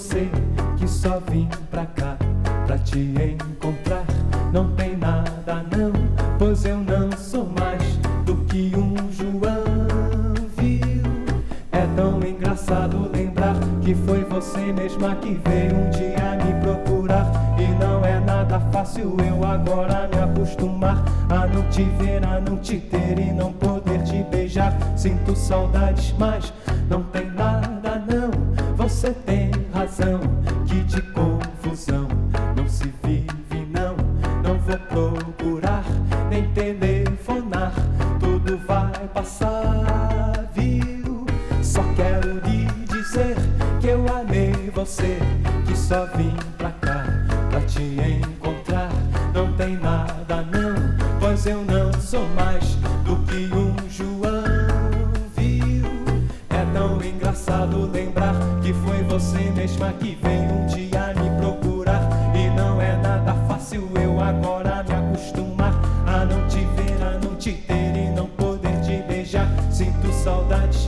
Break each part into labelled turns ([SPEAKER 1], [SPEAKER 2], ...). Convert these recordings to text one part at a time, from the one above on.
[SPEAKER 1] você, que só vim pra cá pra te encontrar. Não tem nada não, pois eu não sou mais do que um João, viu? É tão engraçado lembrar que foi você mesma que veio um dia me procurar. E não é nada fácil eu agora me acostumar a não te ver, a não te ter e não poder te beijar. Sinto saudades, mas não tem nada não. Você tem razão, que de confusão não se vive não. Não vou procurar nem telefonar, tudo vai passar, viu? Só quero lhe dizer que eu amei você, que só vim pra cá pra te encontrar. Não tem nada não, pois eu não sou mais tão engraçado lembrar que foi você mesma que veio um dia me procurar. E não é nada fácil eu agora me acostumar a não te ver, a não te ter e não poder te beijar. Sinto saudades,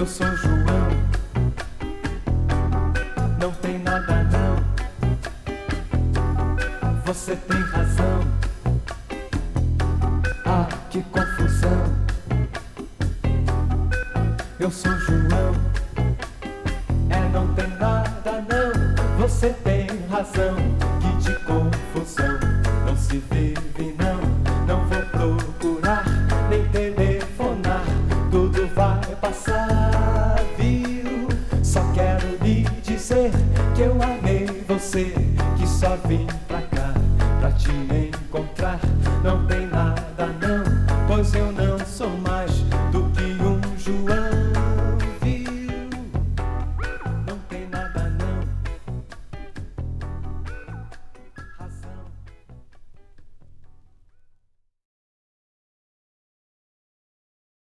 [SPEAKER 1] eu sou João. Não tem nada não. Você tem razão. Ah, que confusão. Eu sou João. É, não tem nada não. Você tem razão. Que de confusão não se vive não. Não vou procurar nem telefonar. Tudo vai passar. você que só vim pra cá pra te encontrar. Não tem nada